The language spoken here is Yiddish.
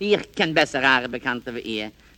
Ich kenn bessere Haare Bekannte wie ihr.